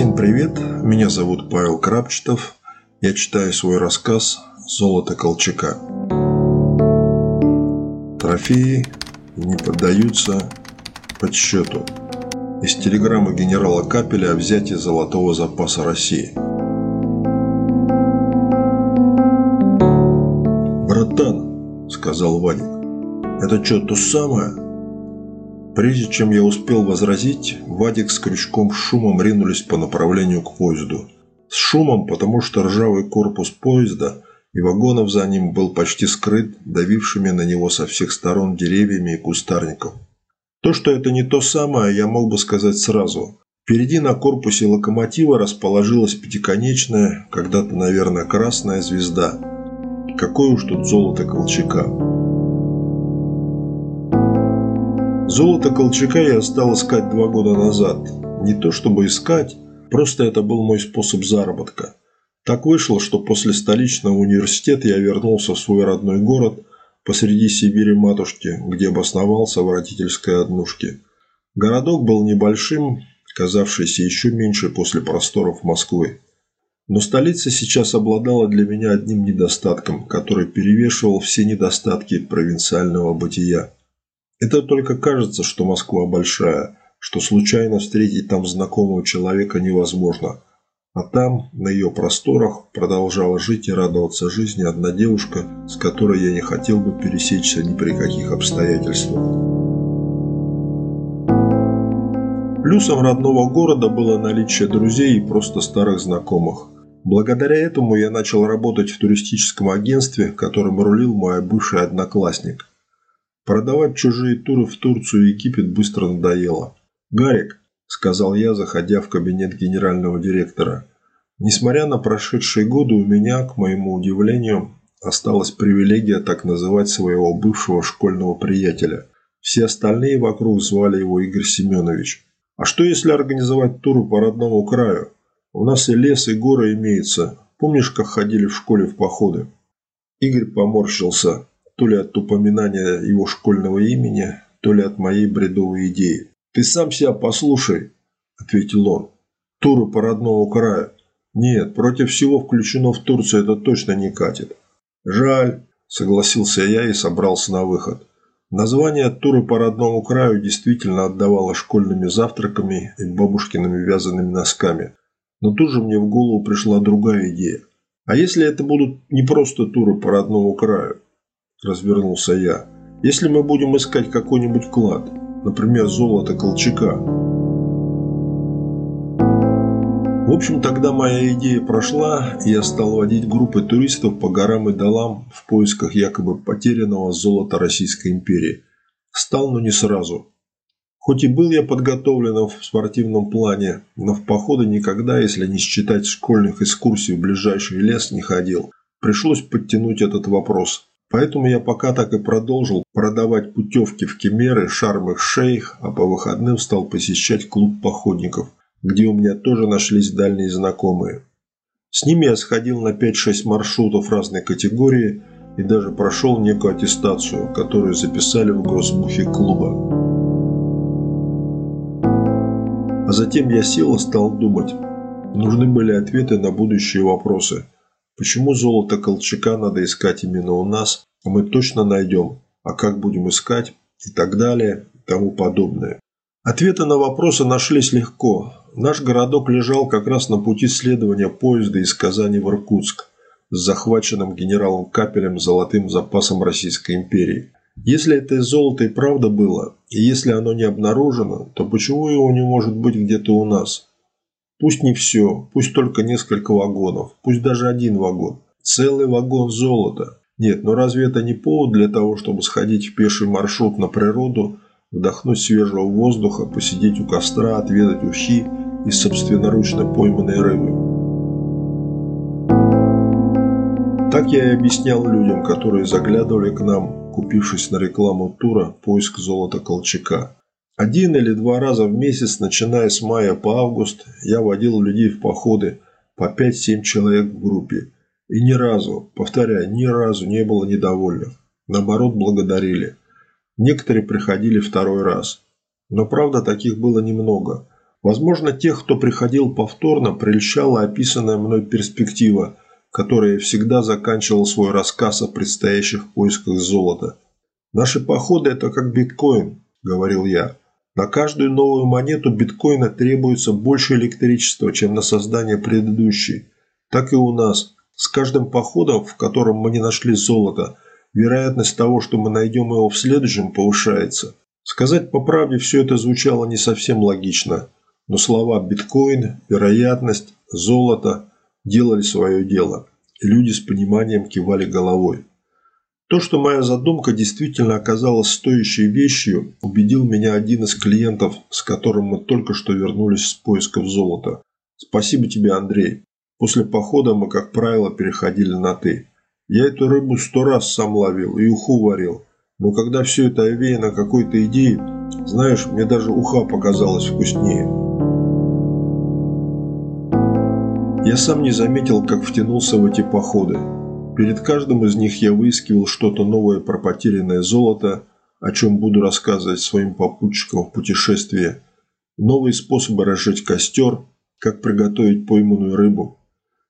Всем привет, меня зовут Павел Крапчетов. Я читаю свой рассказ «Золото Колчака». Трофеи не поддаются подсчету. Из телеграммы генерала Капеля о взятии золотого запаса России. «Братан», – сказал Вадик, – «это что, то самое?» Прежде чем я успел возразить, Вадик с крючком шумом ринулись по направлению к поезду. С шумом, потому что ржавый корпус поезда и вагонов за ним был почти скрыт давившими на него со всех сторон деревьями и кустарником. То, что это не то самое, я мог бы сказать сразу. Впереди на корпусе локомотива расположилась пятиконечная, когда-то, наверное, красная звезда. Какое уж тут золото Колчака. Золото Колчака я стал искать два года назад. Не то чтобы искать, просто это был мой способ заработка. Так вышло, что после столичного университета я вернулся в свой родной город посреди Сибири матушки, где обосновался в родительской однушке. Городок был небольшим, казавшийся еще меньше после просторов Москвы. Но столица сейчас обладала для меня одним недостатком, который перевешивал все недостатки провинциального бытия. Это только кажется, что Москва большая, что случайно встретить там знакомого человека невозможно. А там, на ее просторах, продолжала жить и радоваться жизни одна девушка, с которой я не хотел бы пересечься ни при каких обстоятельствах. Плюсом родного города было наличие друзей и просто старых знакомых. Благодаря этому я начал работать в туристическом агентстве, которым рулил мой бывший одноклассник. Продавать чужие туры в Турцию и Египет быстро надоело. «Гарик», – сказал я, заходя в кабинет генерального директора, – «несмотря на прошедшие годы, у меня, к моему удивлению, осталась привилегия так называть своего бывшего школьного приятеля. Все остальные вокруг звали его Игорь Семенович. А что если организовать туры по родному краю? У нас и лес, и горы имеются. Помнишь, как ходили в школе в походы?» Игорь поморщился то ли от упоминания его школьного имени, то ли от моей бредовой идеи. «Ты сам себя послушай», – ответил он. «Туры по родному краю. Нет, против всего включено в Турцию это точно не катит». «Жаль», – согласился я и собрался на выход. Название «Туры по родному краю» действительно отдавало школьными завтраками и бабушкиными вязаными носками. Но тут же мне в голову пришла другая идея. А если это будут не просто туры по родному краю? – развернулся я. «Если мы будем искать какой-нибудь клад, например, золото Колчака». В общем, тогда моя идея прошла, и я стал водить группы туристов по горам и долам в поисках якобы потерянного золота Российской империи. Стал, но не сразу. Хоть и был я подготовлен в спортивном плане, но в походы никогда, если не считать школьных экскурсий в ближайший лес, не ходил. Пришлось подтянуть этот вопрос. Поэтому я пока так и продолжил продавать путевки в Кемеры, Шарм-их-Шейх, а по выходным стал посещать клуб походников, где у меня тоже нашлись дальние знакомые. С ними я сходил на 5-6 маршрутов разной категории и даже прошел некую аттестацию, которую записали в госбухе клуба. А затем я сел и стал думать. Нужны были ответы на будущие вопросы – Почему золото Колчака надо искать именно у нас, мы точно найдем, а как будем искать и так далее и тому подобное. Ответы на вопросы нашлись легко. Наш городок лежал как раз на пути следования поезда из Казани в Иркутск с захваченным генералом Капелем золотым запасом Российской империи. Если это золото и правда было, и если оно не обнаружено, то почему его не может быть где-то у нас? Пусть не все, пусть только несколько вагонов, пусть даже один вагон. Целый вагон золота. Нет, но разве это не повод для того, чтобы сходить в пеший маршрут на природу, вдохнуть свежего воздуха, посидеть у костра, отведать ухи из собственноручно пойманной рыбы? Так я и объяснял людям, которые заглядывали к нам, купившись на рекламу тура «Поиск золота Колчака». Один или два раза в месяц, начиная с мая по август, я водил людей в походы по 5-7 человек в группе. И ни разу, повторяю, ни разу не было недовольных. Наоборот, благодарили. Некоторые приходили второй раз. Но правда, таких было немного. Возможно, тех, кто приходил повторно, прельщала описанная мной перспектива, которая всегда заканчивал свой рассказ о предстоящих поисках золота. «Наши походы – это как биткоин», – говорил я. «На каждую новую монету биткоина требуется больше электричества, чем на создание предыдущей. Так и у нас. С каждым походом, в котором мы не нашли золото, вероятность того, что мы найдем его в следующем, повышается. Сказать по правде, все это звучало не совсем логично, но слова «биткоин», «вероятность», «золото» делали свое дело, и люди с пониманием кивали головой. То, что моя задумка действительно оказалась стоящей вещью, убедил меня один из клиентов, с которым мы только что вернулись с поисков золота. Спасибо тебе, Андрей. После похода мы, как правило, переходили на «ты». Я эту рыбу сто раз сам ловил и уху варил. Но когда все это овеяно какой-то идеей, знаешь, мне даже уха показалась вкуснее. Я сам не заметил, как втянулся в эти походы. Перед каждым из них я выискивал что-то новое про потерянное золото, о чем буду рассказывать своим попутчикам в путешествии, новые способы разжечь костер, как приготовить пойманную рыбу.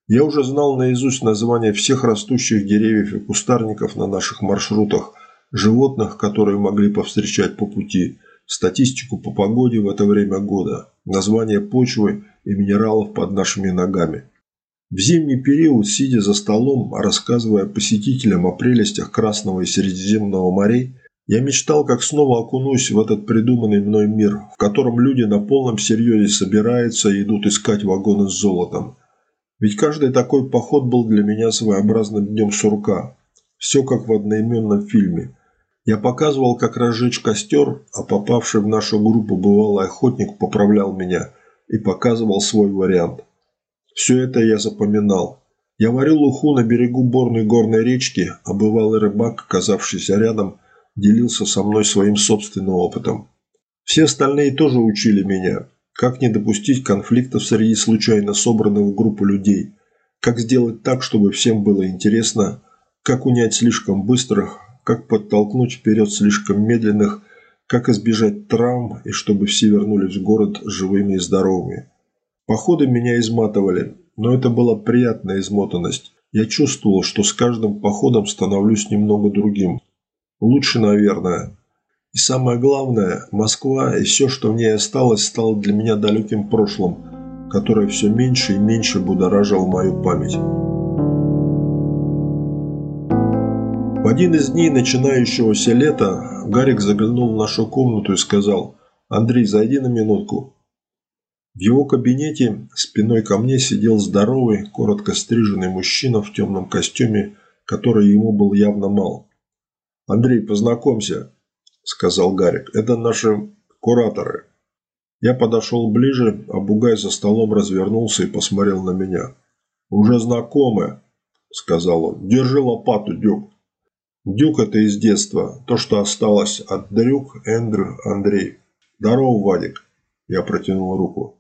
Я уже знал наизусть названия всех растущих деревьев и кустарников на наших маршрутах, животных, которые могли повстречать по пути, статистику по погоде в это время года, название почвы и минералов под нашими ногами. В зимний период, сидя за столом, рассказывая посетителям о прелестях Красного и Средиземного морей, я мечтал, как снова окунусь в этот придуманный мной мир, в котором люди на полном серьезе собираются и идут искать вагоны с золотом. Ведь каждый такой поход был для меня своеобразным днем сурка. Все как в одноименном фильме. Я показывал, как разжечь костер, а попавший в нашу группу бывалый охотник поправлял меня и показывал свой вариант – все это я запоминал. Я варил уху на берегу борной горной речки, а бывалый рыбак, оказавшийся рядом, делился со мной своим собственным опытом. Все остальные тоже учили меня, как не допустить конфликтов среди случайно собранных в группу людей, как сделать так, чтобы всем было интересно, как унять слишком быстрых, как подтолкнуть вперед слишком медленных, как избежать травм и чтобы все вернулись в город живыми и здоровыми. Походы меня изматывали, но это была приятная измотанность. Я чувствовал, что с каждым походом становлюсь немного другим. Лучше, наверное. И самое главное, Москва и все, что в ней осталось, стало для меня далеким прошлым, которое все меньше и меньше будоражило мою память. В один из дней начинающегося лета Гарик заглянул в нашу комнату и сказал «Андрей, зайди на минутку». В его кабинете спиной ко мне сидел здоровый, коротко стриженный мужчина в темном костюме, который ему был явно мал. «Андрей, познакомься», – сказал Гарик. «Это наши кураторы». Я подошел ближе, а Бугай за столом развернулся и посмотрел на меня. «Уже знакомы», – сказал он. «Держи лопату, Дюк». Дюк – это из детства, то, что осталось от Дрюк, Эндрю, Андрей. «Здорово, Вадик», – я протянул руку.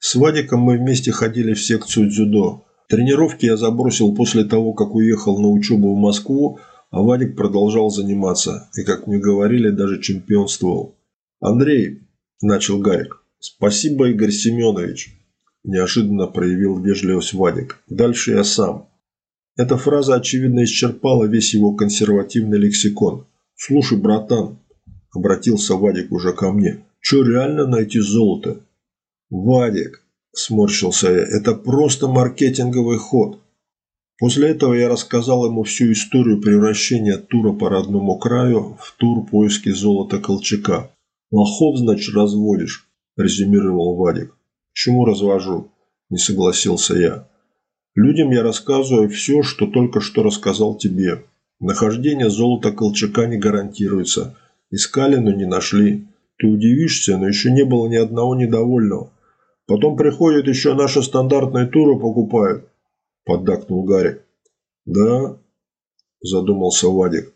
С Вадиком мы вместе ходили в секцию дзюдо. Тренировки я забросил после того, как уехал на учебу в Москву, а Вадик продолжал заниматься и, как мне говорили, даже чемпионствовал. «Андрей», – начал Гарик, – «спасибо, Игорь Семенович», – неожиданно проявил вежливость Вадик. «Дальше я сам». Эта фраза, очевидно, исчерпала весь его консервативный лексикон. «Слушай, братан», – обратился Вадик уже ко мне, – «что реально найти золото?» «Вадик», – сморщился я, – «это просто маркетинговый ход». После этого я рассказал ему всю историю превращения тура по родному краю в тур поиски золота Колчака. «Лохов, значит, разводишь», – резюмировал Вадик. «Чему развожу?» – не согласился я. «Людям я рассказываю все, что только что рассказал тебе. Нахождение золота Колчака не гарантируется. Искали, но не нашли. Ты удивишься, но еще не было ни одного недовольного. Потом приходят еще наши стандартные туры покупают, поддакнул Гарик. Да, задумался Вадик.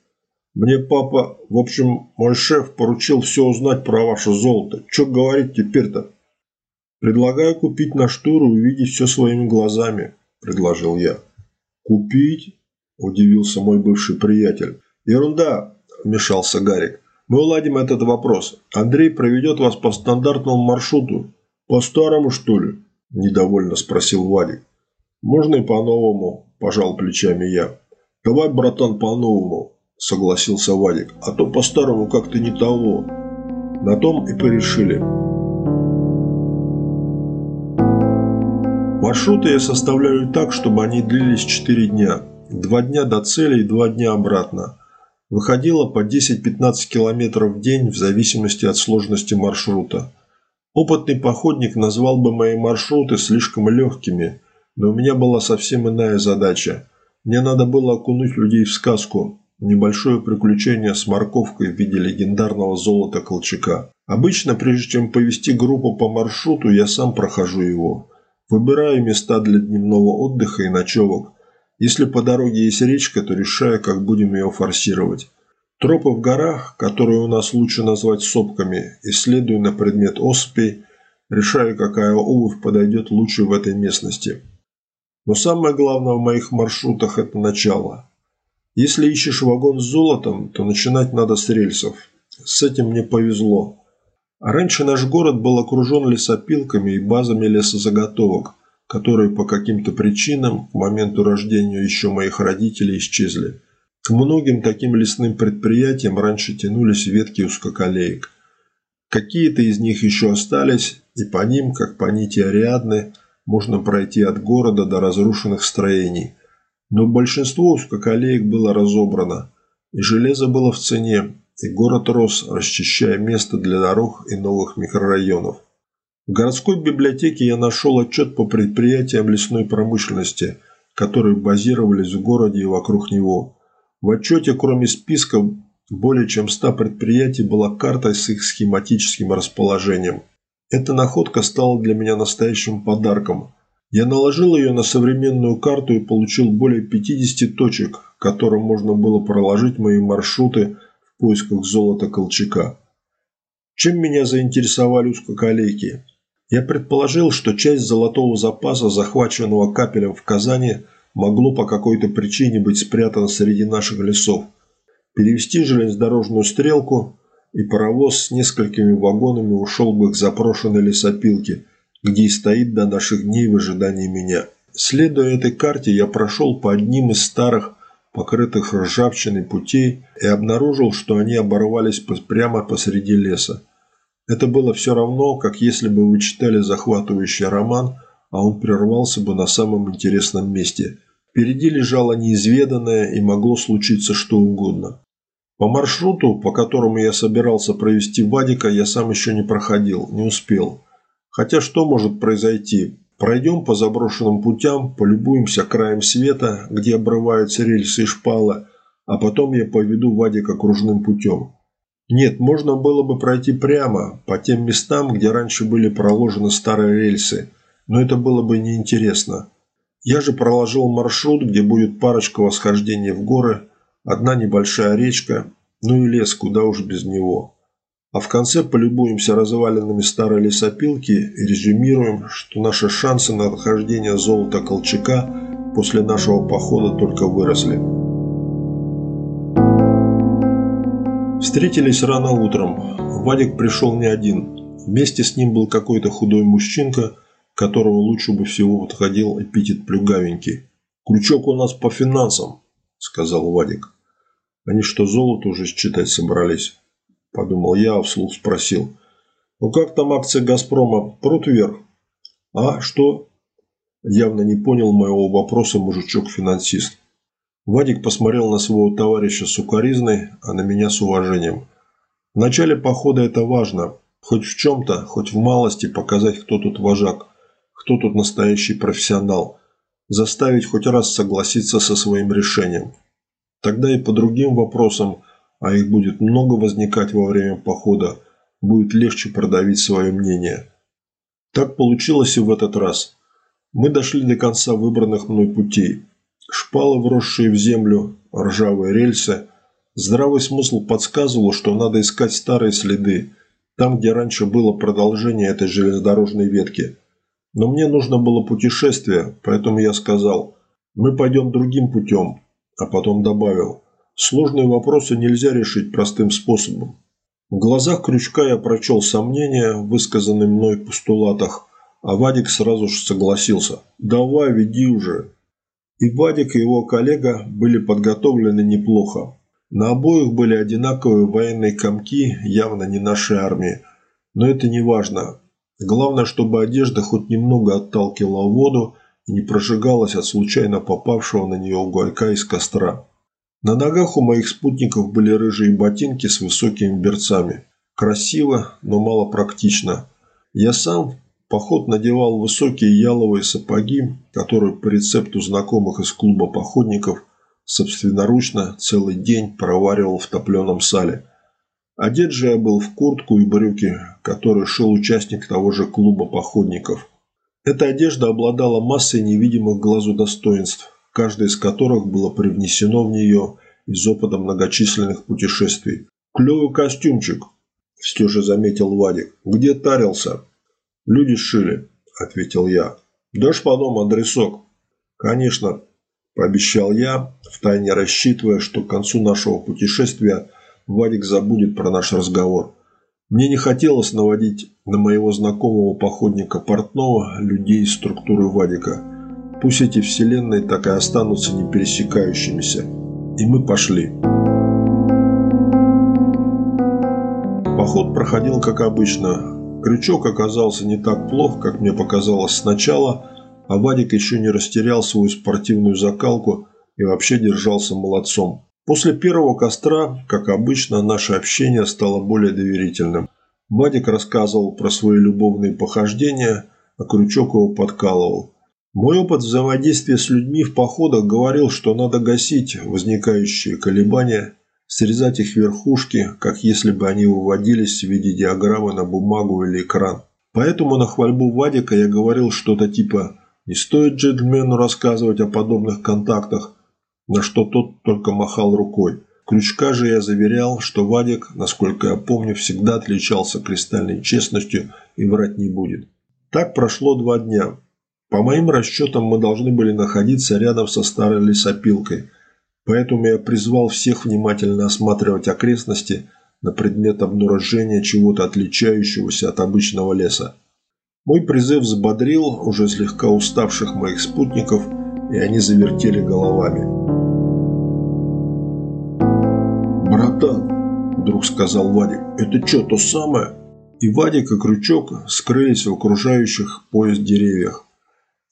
Мне папа, в общем, мой шеф поручил все узнать про ваше золото. Что говорить теперь-то? Предлагаю купить наш тур и увидеть все своими глазами, предложил я. Купить? Удивился мой бывший приятель. Ерунда, вмешался Гарик. Мы уладим этот вопрос. Андрей проведет вас по стандартному маршруту По-старому, что ли? Недовольно спросил Вадик. Можно и по-новому, пожал плечами я. Давай, братан, по-новому, согласился Вадик. А то по-старому как-то не того. На том и порешили. Маршруты я составляю так, чтобы они длились 4 дня. Два дня до цели и два дня обратно. Выходило по 10-15 километров в день в зависимости от сложности маршрута. Опытный походник назвал бы мои маршруты слишком легкими, но у меня была совсем иная задача. Мне надо было окунуть людей в сказку, небольшое приключение с морковкой в виде легендарного золота Колчака. Обычно, прежде чем повести группу по маршруту, я сам прохожу его. Выбираю места для дневного отдыха и ночевок. Если по дороге есть речка, то решаю, как будем ее форсировать. Тропы в горах, которые у нас лучше назвать сопками, исследую на предмет осыпей, решаю, какая обувь подойдет лучше в этой местности. Но самое главное в моих маршрутах – это начало. Если ищешь вагон с золотом, то начинать надо с рельсов. С этим мне повезло. Раньше наш город был окружен лесопилками и базами лесозаготовок, которые по каким-то причинам к моменту рождения еще моих родителей исчезли. К многим таким лесным предприятиям раньше тянулись ветки узкоколеек. Какие-то из них еще остались, и по ним, как по нити Ариадны, можно пройти от города до разрушенных строений. Но большинство узкоколеек было разобрано, и железо было в цене, и город рос, расчищая место для дорог и новых микрорайонов. В городской библиотеке я нашел отчет по предприятиям лесной промышленности, которые базировались в городе и вокруг него. В отчете, кроме списка более чем 100 предприятий, была карта с их схематическим расположением. Эта находка стала для меня настоящим подарком. Я наложил ее на современную карту и получил более 50 точек, которым можно было проложить мои маршруты – поисках золота Колчака. Чем меня заинтересовали узкоколейки? Я предположил, что часть золотого запаса, захваченного капелем в Казани, могло по какой-то причине быть спрятано среди наших лесов. Перевести железнодорожную стрелку, и паровоз с несколькими вагонами ушел бы к запрошенной лесопилке, где и стоит до наших дней в ожидании меня. Следуя этой карте, я прошел по одним из старых покрытых ржавчиной путей и обнаружил, что они оборвались прямо посреди леса. Это было все равно, как если бы вы читали захватывающий роман, а он прервался бы на самом интересном месте. Впереди лежало неизведанное и могло случиться что угодно. По маршруту, по которому я собирался провести Вадика, я сам еще не проходил, не успел. Хотя что может произойти? Пройдем по заброшенным путям, полюбуемся краем света, где обрываются рельсы и шпалы, а потом я поведу Вадика кружным путем. Нет, можно было бы пройти прямо, по тем местам, где раньше были проложены старые рельсы, но это было бы неинтересно. Я же проложил маршрут, где будет парочка восхождений в горы, одна небольшая речка, ну и лес, куда уж без него. А в конце полюбуемся развалинами старой лесопилки и резюмируем, что наши шансы на нахождение золота Колчака после нашего похода только выросли. Встретились рано утром. Вадик пришел не один. Вместе с ним был какой-то худой мужчинка, которого лучше бы всего подходил эпитет плюгавенький. «Крючок у нас по финансам», – сказал Вадик. Они что, золото уже считать собрались? – подумал я, а вслух спросил. «Ну как там акции «Газпрома» прут вверх?» «А, что?» Явно не понял моего вопроса мужичок-финансист. Вадик посмотрел на своего товарища с укоризной, а на меня с уважением. В начале похода это важно. Хоть в чем-то, хоть в малости показать, кто тут вожак, кто тут настоящий профессионал. Заставить хоть раз согласиться со своим решением. Тогда и по другим вопросам – а их будет много возникать во время похода, будет легче продавить свое мнение. Так получилось и в этот раз. Мы дошли до конца выбранных мной путей. Шпалы, вросшие в землю, ржавые рельсы. Здравый смысл подсказывал, что надо искать старые следы, там, где раньше было продолжение этой железнодорожной ветки. Но мне нужно было путешествие, поэтому я сказал, мы пойдем другим путем, а потом добавил, Сложные вопросы нельзя решить простым способом. В глазах Крючка я прочел сомнения, высказанные мной в постулатах, а Вадик сразу же согласился. «Давай, веди уже». И Вадик, и его коллега были подготовлены неплохо. На обоих были одинаковые военные комки, явно не нашей армии. Но это не важно. Главное, чтобы одежда хоть немного отталкивала воду и не прожигалась от случайно попавшего на нее уголька из костра. На ногах у моих спутников были рыжие ботинки с высокими берцами. Красиво, но мало практично. Я сам поход надевал высокие яловые сапоги, которые по рецепту знакомых из клуба походников собственноручно целый день проваривал в топленом сале. Одет же я был в куртку и брюки, которые шел участник того же клуба походников. Эта одежда обладала массой невидимых глазу достоинств каждое из которых было привнесено в нее из опыта многочисленных путешествий. «Клевый костюмчик», – все же заметил Вадик. «Где тарился?» «Люди сшили», – ответил я. «Дашь потом адресок?» «Конечно», – пообещал я, втайне рассчитывая, что к концу нашего путешествия Вадик забудет про наш разговор. Мне не хотелось наводить на моего знакомого походника Портного людей из структуры Вадика – Пусть эти вселенные так и останутся не пересекающимися. И мы пошли. Поход проходил как обычно. Крючок оказался не так плох, как мне показалось сначала, а Вадик еще не растерял свою спортивную закалку и вообще держался молодцом. После первого костра, как обычно, наше общение стало более доверительным. Вадик рассказывал про свои любовные похождения, а Крючок его подкалывал. Мой опыт взаимодействия с людьми в походах говорил, что надо гасить возникающие колебания, срезать их верхушки, как если бы они выводились в виде диаграммы на бумагу или экран. Поэтому на хвальбу Вадика я говорил что-то типа «Не стоит джентльмену рассказывать о подобных контактах», на что тот только махал рукой. Крючка же я заверял, что Вадик, насколько я помню, всегда отличался кристальной честностью и врать не будет. Так прошло два дня. По моим расчетам, мы должны были находиться рядом со старой лесопилкой, поэтому я призвал всех внимательно осматривать окрестности на предмет обнаружения чего-то отличающегося от обычного леса. Мой призыв взбодрил уже слегка уставших моих спутников, и они завертели головами. Вдруг сказал Вадик, – «это что, то самое?» И Вадик и Крючок скрылись в окружающих поезд деревьях.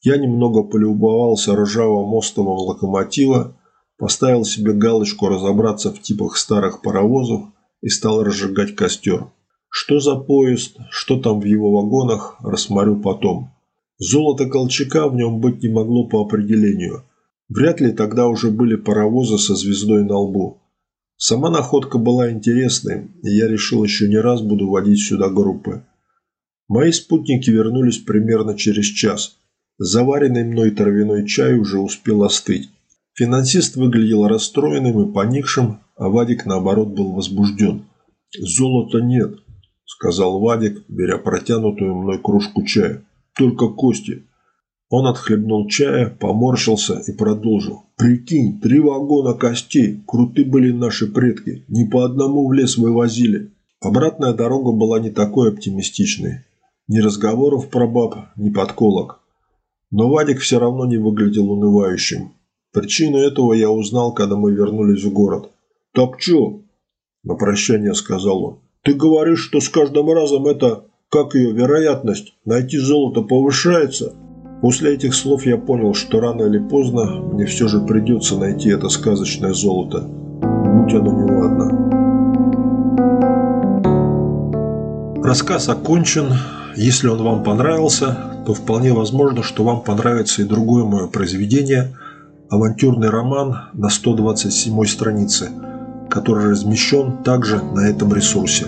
Я немного полюбовался ржавым остовом локомотива, поставил себе галочку разобраться в типах старых паровозов и стал разжигать костер. Что за поезд, что там в его вагонах, рассмотрю потом. Золото Колчака в нем быть не могло по определению. Вряд ли тогда уже были паровозы со звездой на лбу. Сама находка была интересной, и я решил еще не раз буду водить сюда группы. Мои спутники вернулись примерно через час – Заваренный мной травяной чай уже успел остыть. Финансист выглядел расстроенным и поникшим, а Вадик, наоборот, был возбужден. «Золота нет», – сказал Вадик, беря протянутую мной кружку чая. «Только кости». Он отхлебнул чая, поморщился и продолжил. «Прикинь, три вагона костей. Круты были наши предки. Ни по одному в лес вывозили». Обратная дорога была не такой оптимистичной. Ни разговоров про баб, ни подколок. Но Вадик все равно не выглядел унывающим. Причину этого я узнал, когда мы вернулись в город. «Так чё?» – на прощание сказал он. «Ты говоришь, что с каждым разом это, как ее вероятность, найти золото повышается?» После этих слов я понял, что рано или поздно мне все же придется найти это сказочное золото. Будь оно неладно. Рассказ окончен. Если он вам понравился, то вполне возможно, что вам понравится и другое мое произведение «Авантюрный роман» на 127 странице, который размещен также на этом ресурсе.